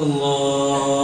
الله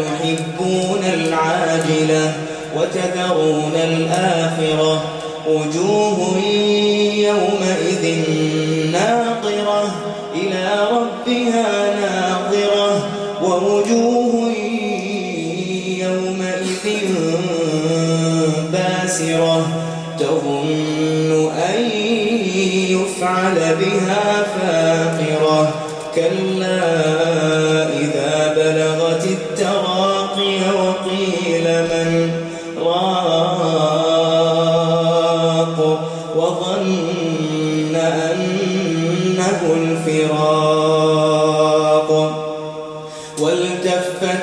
تحبون العاجلة وتذرون الآخرة وجوه يومئذ ناظرة إلى ربها ناظرة ووجوه يومئذ باسرة تظن أن يفعل بها فاقرة كلا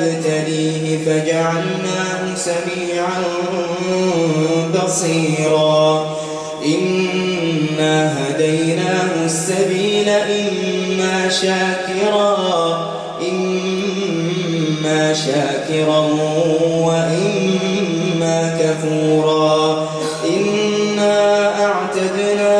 نبتليه فجعلناه سميعا بصيرا. إنا هديناه السبيل إما شاكرا إما شاكرا وإما كفورا. إنا أعتدنا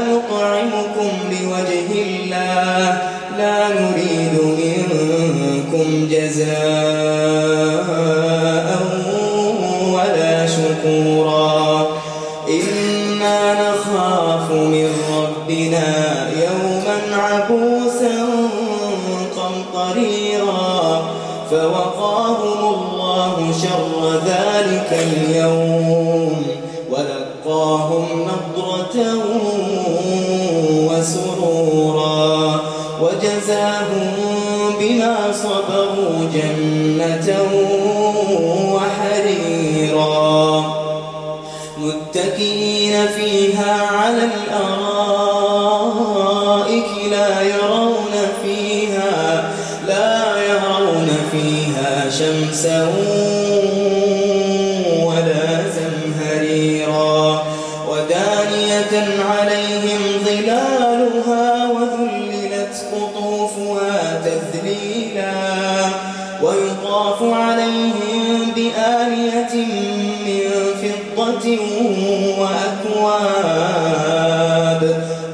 جزاء ولا شكورا. إنا نخاف من ربنا بما صبروا جنة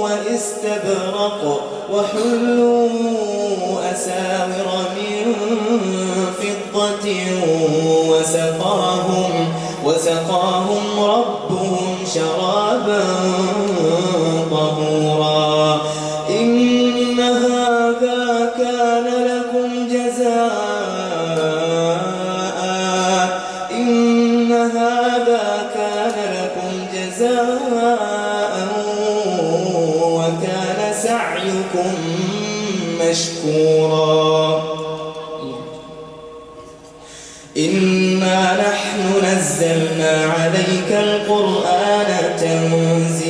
واستبرق وحلوا أساور من فضة وسقاهم وسقاهم ربهم شرابا طهورا. إن هذا كان لكم جزاء مشكورا. إنا نحن نزلنا عليك القرآن تنزيلا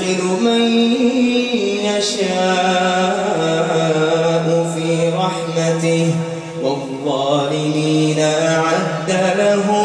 يدخل من يشاء في رحمته والظالمين أعد لهم